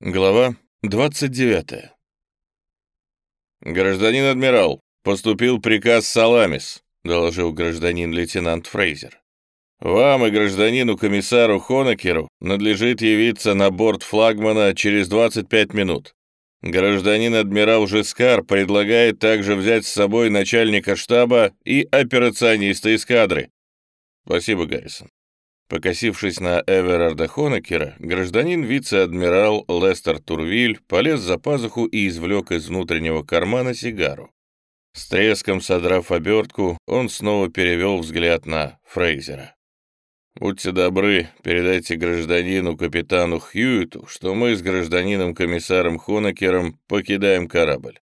Глава 29. «Гражданин адмирал, поступил приказ Саламис», — доложил гражданин лейтенант Фрейзер. «Вам и гражданину комиссару Хонекеру надлежит явиться на борт флагмана через 25 минут. Гражданин адмирал Жескар предлагает также взять с собой начальника штаба и операциониста эскадры». «Спасибо, Гаррисон. Покосившись на Эверарда Хонекера, гражданин вице-адмирал Лестер Турвиль полез за пазуху и извлек из внутреннего кармана сигару. С треском содрав обертку, он снова перевел взгляд на Фрейзера. «Будьте добры, передайте гражданину капитану Хьюиту, что мы с гражданином комиссаром Хонекером покидаем корабль.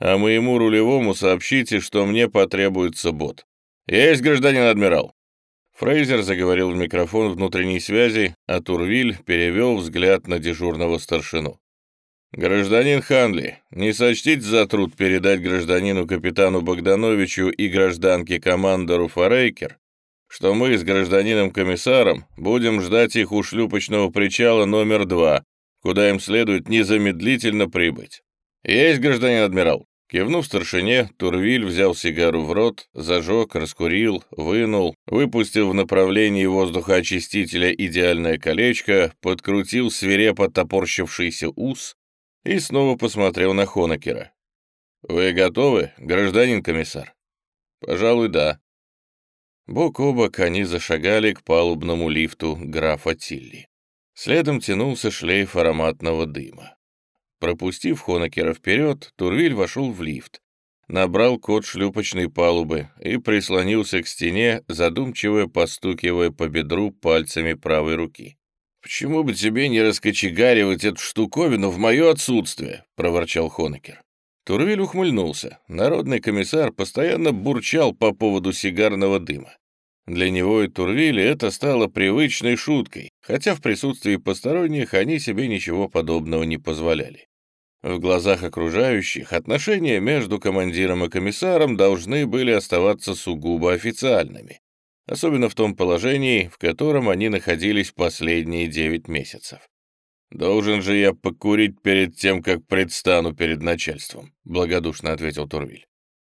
А моему рулевому сообщите, что мне потребуется бот. Есть, гражданин адмирал!» Фрейзер заговорил в микрофон внутренней связи, а Турвиль перевел взгляд на дежурного старшину. «Гражданин Ханли, не сочтите за труд передать гражданину капитану Богдановичу и гражданке командору Форейкер, что мы с гражданином комиссаром будем ждать их у шлюпочного причала номер два, куда им следует незамедлительно прибыть. Есть, гражданин адмирал?» Кивнув старшине, Турвиль взял сигару в рот, зажег, раскурил, вынул, выпустил в направлении воздухоочистителя идеальное колечко, подкрутил свирепо топорщившийся ус и снова посмотрел на Хонекера. «Вы готовы, гражданин комиссар?» «Пожалуй, да». Бок о бок они зашагали к палубному лифту графа Тилли. Следом тянулся шлейф ароматного дыма. Пропустив Хонекера вперед, Турвиль вошел в лифт, набрал код шлюпочной палубы и прислонился к стене, задумчиво постукивая по бедру пальцами правой руки. «Почему бы тебе не раскочегаривать эту штуковину в мое отсутствие?» — проворчал Хонекер. Турвиль ухмыльнулся. Народный комиссар постоянно бурчал по поводу сигарного дыма. Для него и Турвиля это стало привычной шуткой, хотя в присутствии посторонних они себе ничего подобного не позволяли. В глазах окружающих отношения между командиром и комиссаром должны были оставаться сугубо официальными, особенно в том положении, в котором они находились последние девять месяцев. «Должен же я покурить перед тем, как предстану перед начальством», — благодушно ответил Турвиль.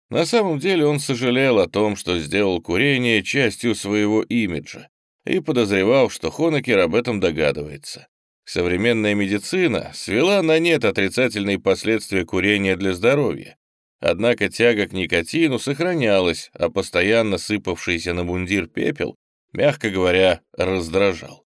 На самом деле он сожалел о том, что сделал курение частью своего имиджа, и подозревал, что Хонекер об этом догадывается. Современная медицина свела на нет отрицательные последствия курения для здоровья. Однако тяга к никотину сохранялась, а постоянно сыпавшийся на мундир пепел, мягко говоря, раздражал.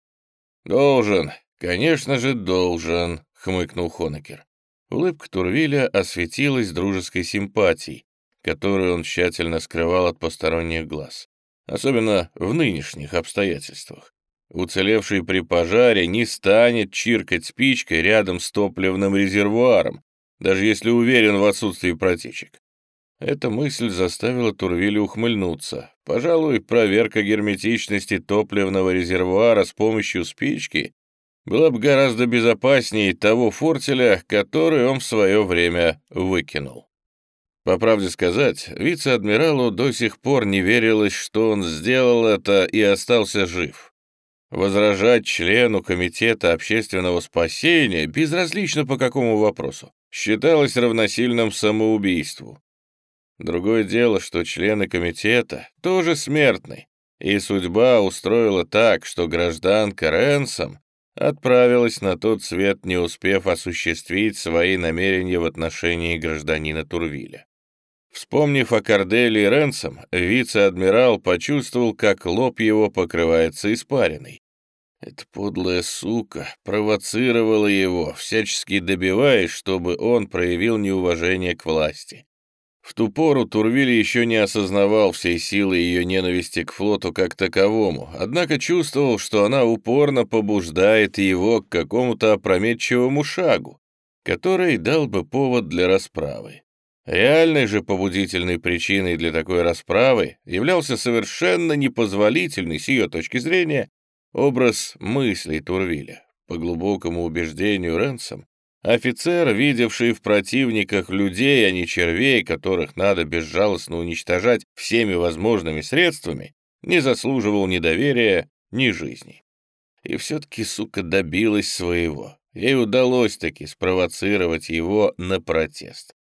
«Должен, конечно же, должен», — хмыкнул Хонекер. Улыбка Турвиля осветилась дружеской симпатией, которую он тщательно скрывал от посторонних глаз, особенно в нынешних обстоятельствах. Уцелевший при пожаре не станет чиркать спичкой рядом с топливным резервуаром, даже если уверен в отсутствии протечек. Эта мысль заставила Турвиля ухмыльнуться. Пожалуй, проверка герметичности топливного резервуара с помощью спички была бы гораздо безопаснее того фортеля, который он в свое время выкинул. По правде сказать, вице-адмиралу до сих пор не верилось, что он сделал это и остался жив. Возражать члену Комитета общественного спасения, безразлично по какому вопросу, считалось равносильным самоубийству. Другое дело, что члены комитета тоже смертны, и судьба устроила так, что гражданка Ренсом отправилась на тот свет, не успев осуществить свои намерения в отношении гражданина Турвиля. Вспомнив о Кордели и Ренсом, вице-адмирал почувствовал, как лоб его покрывается испариной. Эта подлая сука провоцировала его, всячески добиваясь, чтобы он проявил неуважение к власти. В ту пору Турвиль еще не осознавал всей силы ее ненависти к флоту как таковому, однако чувствовал, что она упорно побуждает его к какому-то опрометчивому шагу, который дал бы повод для расправы. Реальной же побудительной причиной для такой расправы являлся совершенно непозволительный, с ее точки зрения, образ мыслей Турвиля. По глубокому убеждению Ренсом, офицер, видевший в противниках людей, а не червей, которых надо безжалостно уничтожать всеми возможными средствами, не заслуживал ни доверия, ни жизни. И все-таки, сука, добилась своего. Ей удалось таки спровоцировать его на протест.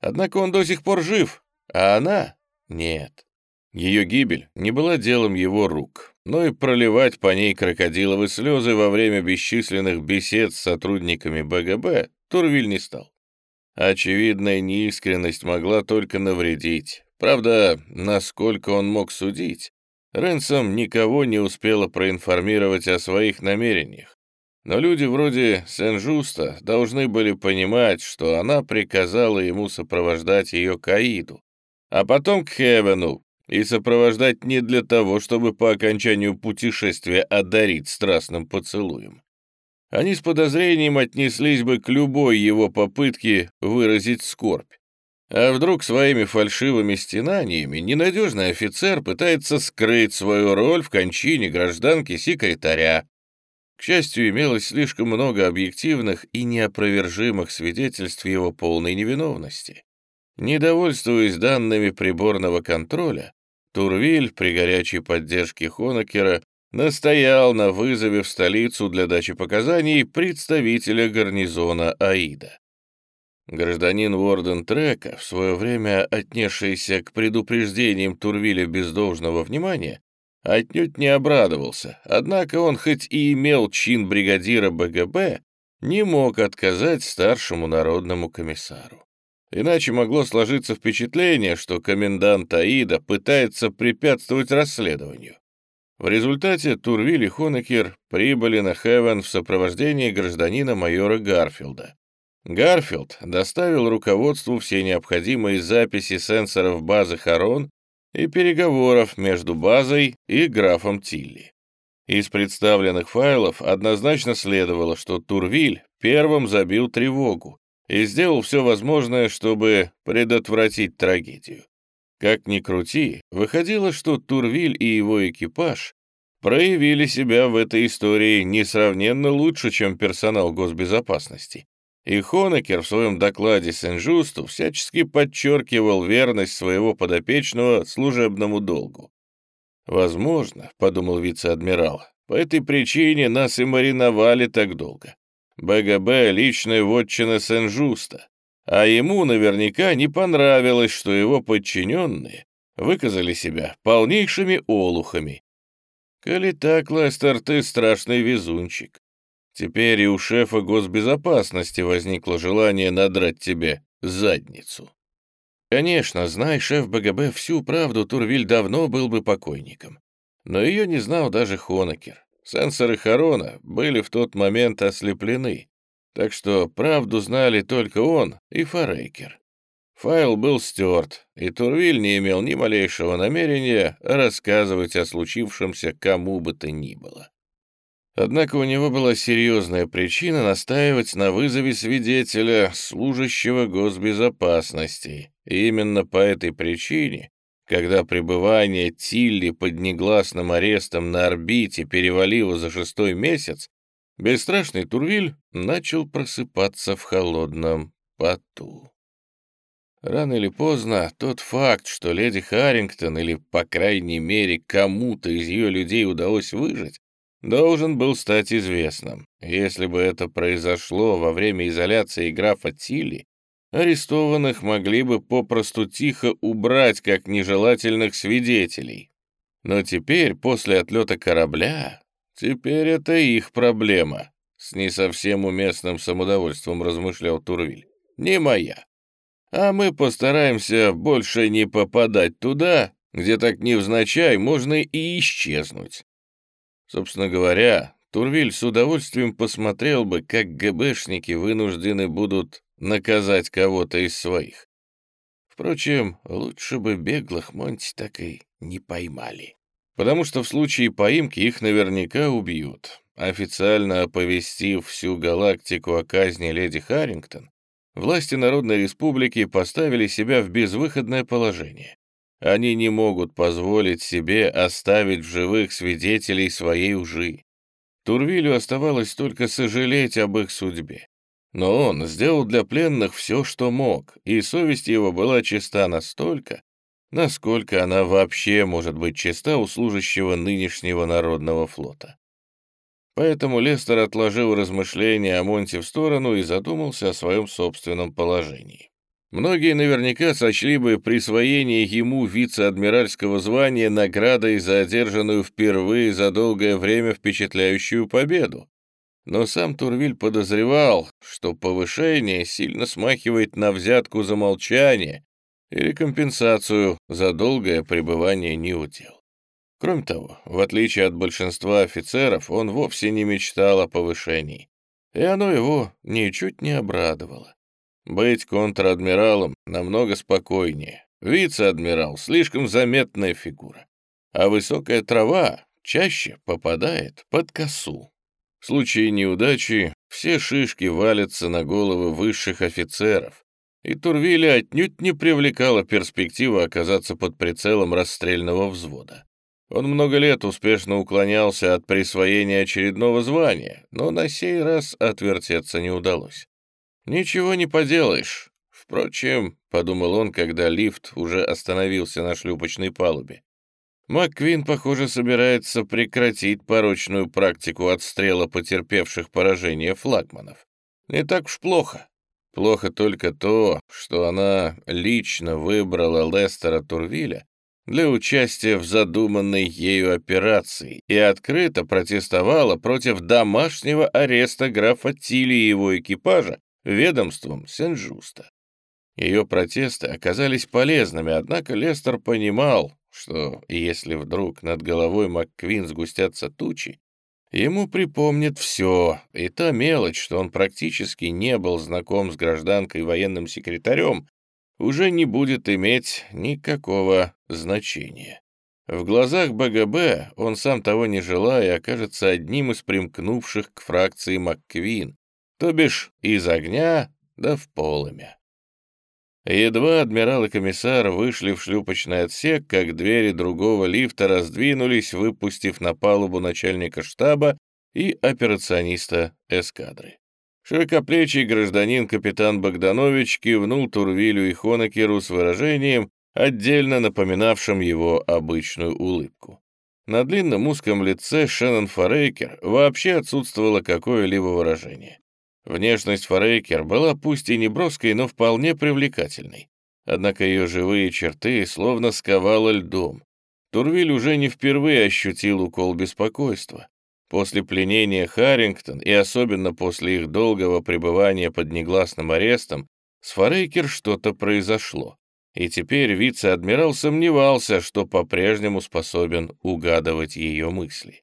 Однако он до сих пор жив, а она — нет. Ее гибель не была делом его рук, но и проливать по ней крокодиловые слезы во время бесчисленных бесед с сотрудниками БГБ Турвиль не стал. Очевидная неискренность могла только навредить. Правда, насколько он мог судить, Ренсом никого не успела проинформировать о своих намерениях. Но люди вроде Сен-Жуста должны были понимать, что она приказала ему сопровождать ее к Аиду, а потом к Хевену, и сопровождать не для того, чтобы по окончанию путешествия одарить страстным поцелуем. Они с подозрением отнеслись бы к любой его попытке выразить скорбь. А вдруг своими фальшивыми стенаниями ненадежный офицер пытается скрыть свою роль в кончине гражданки-секретаря? К счастью, имелось слишком много объективных и неопровержимых свидетельств его полной невиновности. Недовольствуясь данными приборного контроля, Турвиль при горячей поддержке Хонекера настоял на вызове в столицу для дачи показаний представителя гарнизона Аида. Гражданин Уорден Трека, в свое время отнесшийся к предупреждениям Турвиля без должного внимания, отнюдь не обрадовался, однако он хоть и имел чин бригадира БГБ, не мог отказать старшему народному комиссару. Иначе могло сложиться впечатление, что комендант Аида пытается препятствовать расследованию. В результате Турвиль и Хонекер прибыли на Хевен в сопровождении гражданина майора Гарфилда. Гарфилд доставил руководству все необходимые записи сенсоров базы Харон и переговоров между базой и графом Тилли. Из представленных файлов однозначно следовало, что Турвиль первым забил тревогу и сделал все возможное, чтобы предотвратить трагедию. Как ни крути, выходило, что Турвиль и его экипаж проявили себя в этой истории несравненно лучше, чем персонал госбезопасности. И Хонекер в своем докладе Сен-Жусту всячески подчеркивал верность своего подопечного служебному долгу. «Возможно», — подумал вице-адмирал, — «по этой причине нас и мариновали так долго. БГБ — личная вотчина Сен-Жуста, а ему наверняка не понравилось, что его подчиненные выказали себя полнейшими олухами. Коли так, Лестер, ты страшный везунчик. Теперь и у шефа госбезопасности возникло желание надрать тебе задницу. Конечно, знай шеф БГБ всю правду, Турвиль давно был бы покойником. Но ее не знал даже Хонекер. Сенсоры Харона были в тот момент ослеплены, так что правду знали только он и Форейкер. Файл был стерт, и Турвиль не имел ни малейшего намерения рассказывать о случившемся кому бы то ни было. Однако у него была серьезная причина настаивать на вызове свидетеля, служащего госбезопасности. И именно по этой причине, когда пребывание Тилли под негласным арестом на орбите перевалило за шестой месяц, Бесстрашный Турвиль начал просыпаться в холодном поту. Рано или поздно тот факт, что леди Харрингтон или, по крайней мере, кому-то из ее людей удалось выжить, должен был стать известным. Если бы это произошло во время изоляции графа Тилли, арестованных могли бы попросту тихо убрать как нежелательных свидетелей. Но теперь, после отлета корабля, «Теперь это их проблема», — с не совсем уместным самодовольством размышлял Турвиль. «Не моя. А мы постараемся больше не попадать туда, где так невзначай можно и исчезнуть». Собственно говоря, Турвиль с удовольствием посмотрел бы, как ГБшники вынуждены будут наказать кого-то из своих. Впрочем, лучше бы беглых Монти так и не поймали потому что в случае поимки их наверняка убьют. Официально оповестив всю галактику о казни леди Харрингтон, власти Народной Республики поставили себя в безвыходное положение. Они не могут позволить себе оставить в живых свидетелей своей лжи. Турвилю оставалось только сожалеть об их судьбе. Но он сделал для пленных все, что мог, и совесть его была чиста настолько, насколько она вообще может быть чиста у служащего нынешнего народного флота. Поэтому Лестер отложил размышления о Монте в сторону и задумался о своем собственном положении. Многие наверняка сочли бы присвоение ему вице-адмиральского звания наградой за одержанную впервые за долгое время впечатляющую победу. Но сам Турвиль подозревал, что повышение сильно смахивает на взятку за молчание или компенсацию за долгое пребывание неудел. Кроме того, в отличие от большинства офицеров, он вовсе не мечтал о повышении, и оно его ничуть не обрадовало. Быть контр-адмиралом намного спокойнее. Вице-адмирал — слишком заметная фигура, а высокая трава чаще попадает под косу. В случае неудачи все шишки валятся на головы высших офицеров, и Турвиля отнюдь не привлекала перспектива оказаться под прицелом расстрельного взвода. Он много лет успешно уклонялся от присвоения очередного звания, но на сей раз отвертеться не удалось. «Ничего не поделаешь. Впрочем, — подумал он, когда лифт уже остановился на шлюпочной палубе, МакКвин, похоже, собирается прекратить порочную практику отстрела потерпевших поражение флагманов. Не так уж плохо. Плохо только то, что она лично выбрала Лестера Турвиля для участия в задуманной ею операции и открыто протестовала против домашнего ареста графа Тилли и его экипажа ведомством Сен-Жуста. Ее протесты оказались полезными, однако Лестер понимал, что если вдруг над головой МакКвин сгустятся тучи, ему припомнит все, и та мелочь, что он практически не был знаком с гражданкой военным секретарем, уже не будет иметь никакого значения. В глазах БГБ он сам того не желая окажется одним из примкнувших к фракции МакКвин, то бишь из огня да в полымя. Едва адмирал и комиссар вышли в шлюпочный отсек, как двери другого лифта раздвинулись, выпустив на палубу начальника штаба и операциониста эскадры. Широкоплечий гражданин капитан Богданович кивнул Турвилю и Хонекеру с выражением, отдельно напоминавшим его обычную улыбку. На длинном узком лице Шеннон Форейкер вообще отсутствовало какое-либо выражение. Внешность Форейкер была пусть и неброской, но вполне привлекательной. Однако ее живые черты словно сковало льдом. Турвиль уже не впервые ощутил укол беспокойства. После пленения Харрингтон и особенно после их долгого пребывания под негласным арестом с Форейкер что-то произошло. И теперь вице-адмирал сомневался, что по-прежнему способен угадывать ее мысли.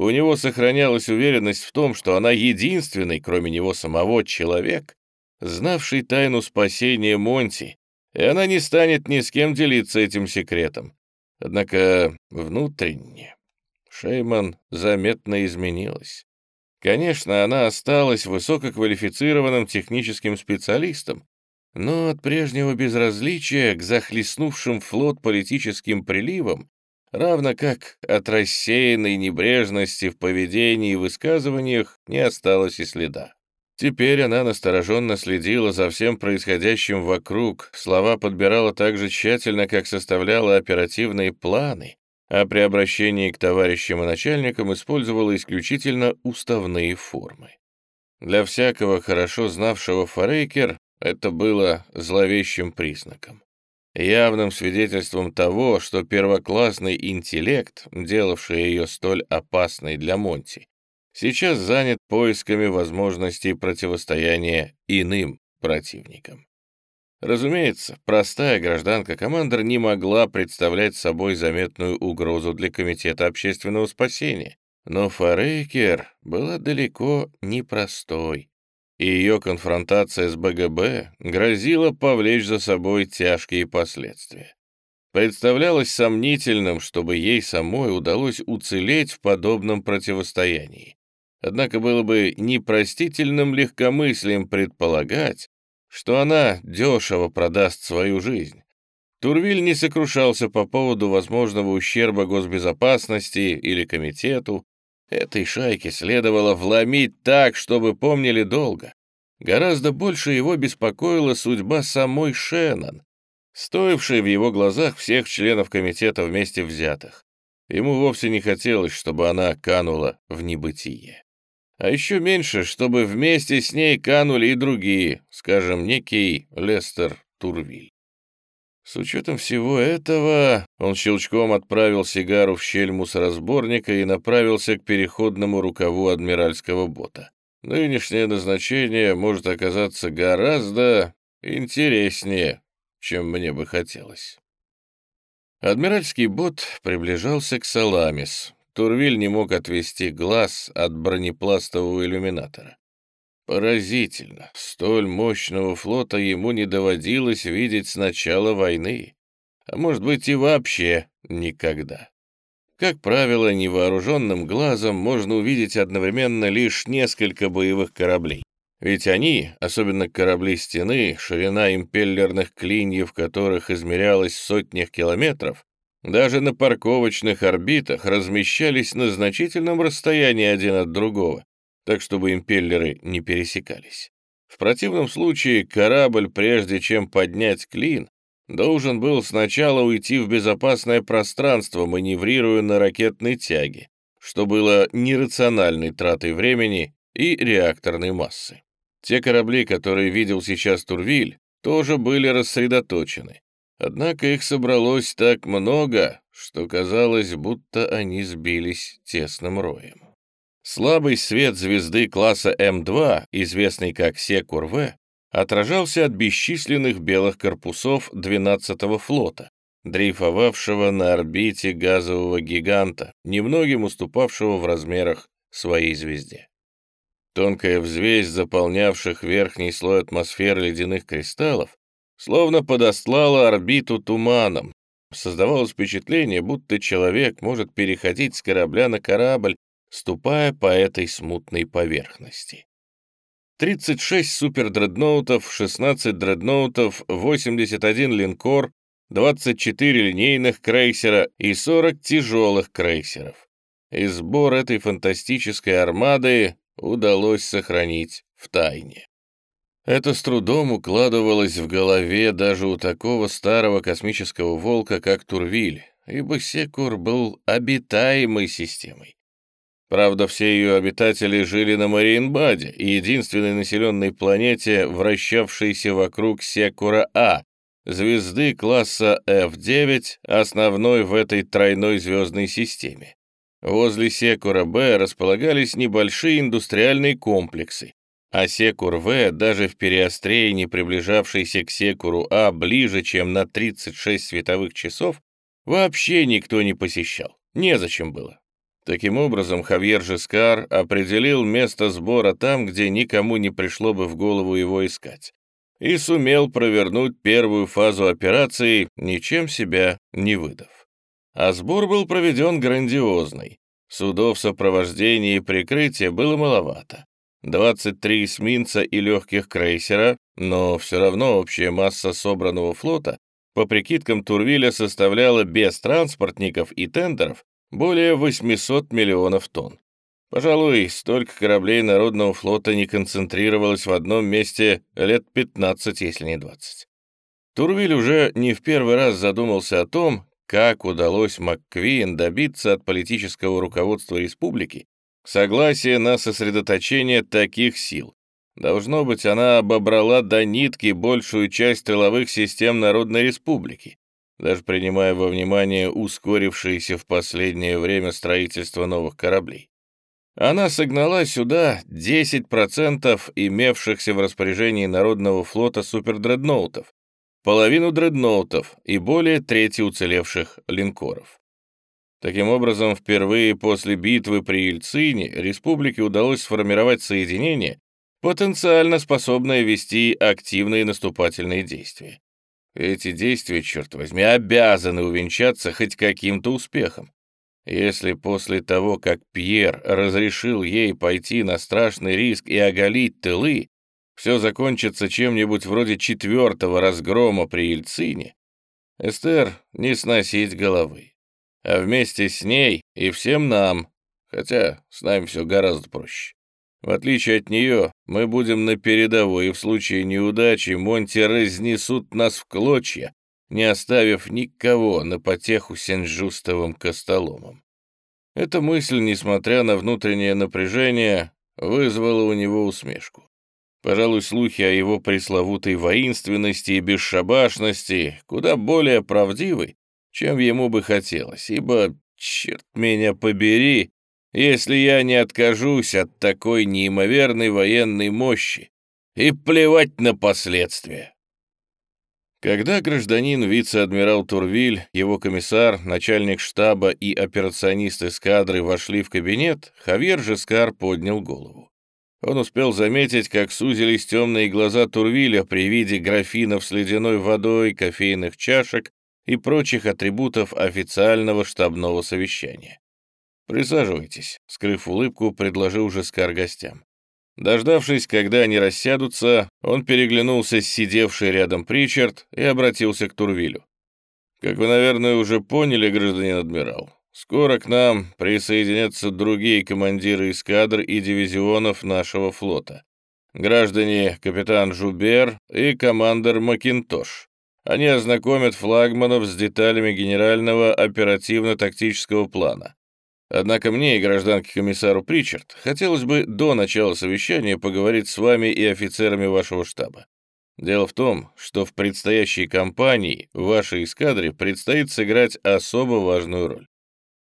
У него сохранялась уверенность в том, что она единственный, кроме него самого, человек, знавший тайну спасения Монти, и она не станет ни с кем делиться этим секретом. Однако внутренне Шейман заметно изменилась. Конечно, она осталась высококвалифицированным техническим специалистом, но от прежнего безразличия к захлестнувшим флот политическим приливам равно как от рассеянной небрежности в поведении и высказываниях не осталось и следа. Теперь она настороженно следила за всем происходящим вокруг, слова подбирала так же тщательно, как составляла оперативные планы, а при обращении к товарищам и начальникам использовала исключительно уставные формы. Для всякого хорошо знавшего Форейкер это было зловещим признаком явным свидетельством того, что первоклассный интеллект, делавший ее столь опасной для Монти, сейчас занят поисками возможностей противостояния иным противникам. Разумеется, простая гражданка-командор не могла представлять собой заметную угрозу для Комитета общественного спасения, но Форейкер была далеко не простой и ее конфронтация с БГБ грозила повлечь за собой тяжкие последствия. Представлялось сомнительным, чтобы ей самой удалось уцелеть в подобном противостоянии. Однако было бы непростительным легкомыслием предполагать, что она дешево продаст свою жизнь. Турвиль не сокрушался по поводу возможного ущерба госбезопасности или комитету, Этой шайке следовало вломить так, чтобы помнили долго. Гораздо больше его беспокоила судьба самой Шеннон, стоившей в его глазах всех членов комитета вместе взятых. Ему вовсе не хотелось, чтобы она канула в небытие. А еще меньше, чтобы вместе с ней канули и другие, скажем, некий Лестер Турвиль. С учетом всего этого, он щелчком отправил сигару в щель мусоросборника и направился к переходному рукаву адмиральского бота. Нынешнее назначение может оказаться гораздо интереснее, чем мне бы хотелось. Адмиральский бот приближался к Саламис. Турвиль не мог отвести глаз от бронепластового иллюминатора. Поразительно, столь мощного флота ему не доводилось видеть с начала войны, а может быть и вообще никогда. Как правило, невооруженным глазом можно увидеть одновременно лишь несколько боевых кораблей. Ведь они, особенно корабли стены, ширина импеллерных клиньев которых измерялась в сотнях километров, даже на парковочных орбитах размещались на значительном расстоянии один от другого, так чтобы импеллеры не пересекались. В противном случае корабль, прежде чем поднять клин, должен был сначала уйти в безопасное пространство, маневрируя на ракетной тяге, что было нерациональной тратой времени и реакторной массы. Те корабли, которые видел сейчас Турвиль, тоже были рассредоточены. Однако их собралось так много, что казалось, будто они сбились тесным роем. Слабый свет звезды класса М2, известный как Секур-В, отражался от бесчисленных белых корпусов 12-го флота, дрейфовавшего на орбите газового гиганта, немногим уступавшего в размерах своей звезде. Тонкая взвесь заполнявших верхний слой атмосферы ледяных кристаллов словно подослала орбиту туманом. Создавалось впечатление, будто человек может переходить с корабля на корабль ступая по этой смутной поверхности. 36 супердредноутов, 16 дредноутов, 81 линкор, 24 линейных крейсера и 40 тяжелых крейсеров. И сбор этой фантастической армады удалось сохранить в тайне. Это с трудом укладывалось в голове даже у такого старого космического волка, как Турвиль, ибо Секур был обитаемой системой. Правда, все ее обитатели жили на Мариенбаде, единственной населенной планете, вращавшейся вокруг Секура-А, звезды класса F9, основной в этой тройной звездной системе. Возле Секура-Б располагались небольшие индустриальные комплексы, а Секур-В, даже в переострении приближавшийся к Секуру-А ближе, чем на 36 световых часов, вообще никто не посещал. Незачем было. Таким образом, Хавьер Жескар определил место сбора там, где никому не пришло бы в голову его искать, и сумел провернуть первую фазу операции, ничем себя не выдав. А сбор был проведен грандиозный. Судов сопровождения и прикрытия было маловато. 23 эсминца и легких крейсера, но все равно общая масса собранного флота по прикидкам Турвиля составляла без транспортников и тендеров более 800 миллионов тонн. Пожалуй, столько кораблей Народного флота не концентрировалось в одном месте лет 15, если не 20. Турвиль уже не в первый раз задумался о том, как удалось МакКвин добиться от политического руководства республики согласия на сосредоточение таких сил. Должно быть, она обобрала до нитки большую часть тыловых систем Народной Республики, даже принимая во внимание ускорившееся в последнее время строительство новых кораблей. Она согнала сюда 10% имевшихся в распоряжении Народного флота супердредноутов, половину дредноутов и более трети уцелевших линкоров. Таким образом, впервые после битвы при Ельцине республике удалось сформировать соединение, потенциально способное вести активные наступательные действия. Эти действия, черт возьми, обязаны увенчаться хоть каким-то успехом. Если после того, как Пьер разрешил ей пойти на страшный риск и оголить тылы, все закончится чем-нибудь вроде четвертого разгрома при Ельцине, Эстер не сносить головы. А вместе с ней и всем нам, хотя с нами все гораздо проще. В отличие от нее, мы будем на передовой, и в случае неудачи Монти разнесут нас в клочья, не оставив никого на потеху сенжустовым костоломом. Эта мысль, несмотря на внутреннее напряжение, вызвало у него усмешку. Пожалуй, слухи о его пресловутой воинственности и бесшабашности куда более правдивы, чем ему бы хотелось, ибо, черт меня побери, если я не откажусь от такой неимоверной военной мощи, и плевать на последствия. Когда гражданин вице-адмирал Турвиль, его комиссар, начальник штаба и операционист эскадры вошли в кабинет, Хавьер Жескар поднял голову. Он успел заметить, как сузились темные глаза Турвиля при виде графинов с ледяной водой, кофейных чашек и прочих атрибутов официального штабного совещания. «Присаживайтесь», — скрыв улыбку, предложил Жескар гостям. Дождавшись, когда они рассядутся, он переглянулся с сидевшей рядом Причард и обратился к Турвилю. «Как вы, наверное, уже поняли, гражданин адмирал, скоро к нам присоединятся другие командиры эскадр и дивизионов нашего флота. Граждане капитан Жубер и командир Макинтош. Они ознакомят флагманов с деталями генерального оперативно-тактического плана. Однако мне и гражданке комиссару Причард хотелось бы до начала совещания поговорить с вами и офицерами вашего штаба. Дело в том, что в предстоящей кампании вашей эскадре предстоит сыграть особо важную роль.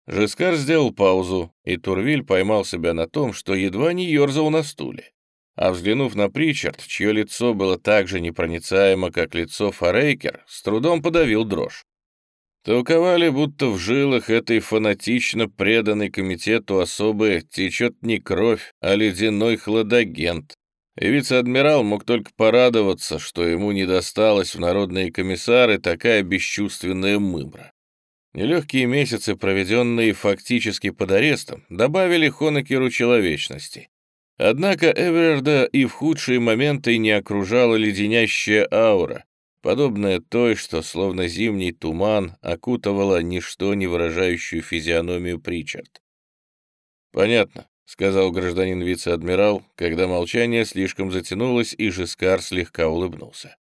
Жескар сделал паузу, и Турвиль поймал себя на том, что едва не ерзал на стуле. А взглянув на Причард, чье лицо было так же непроницаемо, как лицо Форейкер, с трудом подавил дрожь. Толковали, будто в жилах этой фанатично преданной комитету особы течет не кровь, а ледяной хладагент. И вице-адмирал мог только порадоваться, что ему не досталось в народные комиссары такая бесчувственная мымра. Нелегкие месяцы, проведенные фактически под арестом, добавили Хонекеру человечности. Однако Эверарда и в худшие моменты не окружала леденящая аура, подобная той, что словно зимний туман окутывала ничто не выражающую физиономию Причард. «Понятно», — сказал гражданин вице-адмирал, когда молчание слишком затянулось, и Жискар слегка улыбнулся.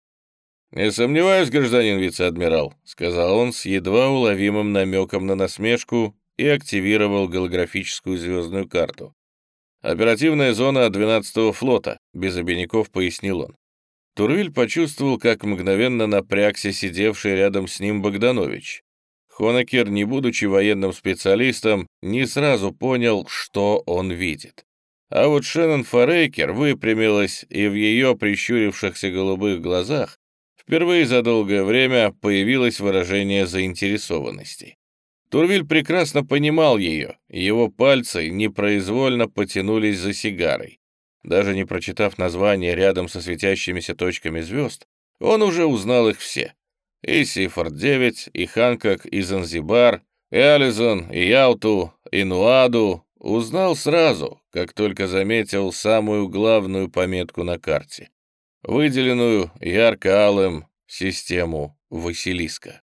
«Не сомневаюсь, гражданин вице-адмирал», — сказал он с едва уловимым намеком на насмешку и активировал голографическую звездную карту. «Оперативная зона 12-го флота», — без обиняков пояснил он. Турвиль почувствовал, как мгновенно напрягся сидевший рядом с ним Богданович. Хонекер, не будучи военным специалистом, не сразу понял, что он видит. А вот Шеннон Форейкер выпрямилась, и в ее прищурившихся голубых глазах впервые за долгое время появилось выражение заинтересованности. Турвиль прекрасно понимал ее, его пальцы непроизвольно потянулись за сигарой. Даже не прочитав название рядом со светящимися точками звезд, он уже узнал их все. И Сифорд-9, и Ханкок, и Занзибар, и Ализон, и Яуту, и Нуаду. Узнал сразу, как только заметил самую главную пометку на карте. Выделенную ярко-алым систему Василиска.